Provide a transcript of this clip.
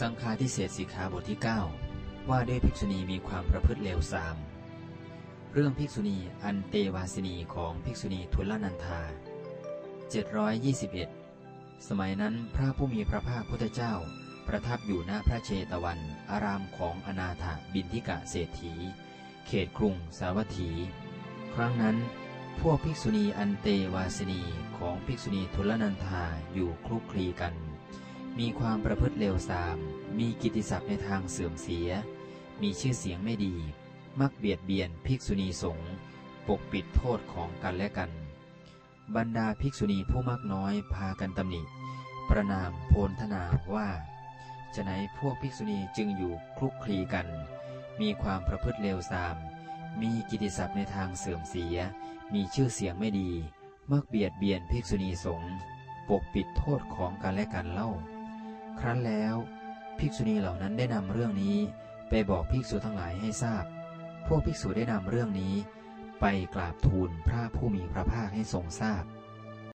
สังฆาทิเศษสิกขาบทที่ 9 ว่าด้วยภิกษุณีมีความประพฤติเลวทราม เรื่องภิกษุณีอันเตวาสินีของภิกษุณีทุลนันธา 721 สมัยนั้นพระผู้มีพระภาคพุทธเจ้า ประทับอยู่ณพระเชตวัน อารามของอนาถบินทิกะเศรษฐี เขตกรุงสาวัตถี ครั้งนั้น พวกภิกษุณีอันเตวาสินีของภิกษุณีทุลนันธาอยู่คลุกคลีกัน มีความประพฤติเลวทราม มีกิตติศัพท์ในทางเสื่อมเสีย มีชื่อเสียงไม่ดี มักเบียดเบียนภิกษุณีสงฆ์ปกปิดโทษของกันและกัน บรรดาภิกษุณีผู้มากน้อยพากันตำหนิ ประนามโพลธนาว่าจะไหนพวกภิกษุณีจึงอยู่คลุกคลีกัน มีความประพฤติเลวทราม มีกิตติศัพท์ในทางเสื่อมเสีย มีชื่อเสียงไม่ดี มักเบียดเบียนภิกษุณีสงฆ์ปกปิดโทษของกันและกันเล่า ครั้นแล้ว ภิกษุณีเหล่านั้นได้นำเรื่องนี้ไปบอกภิกษุทั้งหลายให้ทราบ พวกภิกษุได้นำเรื่องนี้ ไปกราบทูลพระผู้มีพระภาคให้ทรงทราบ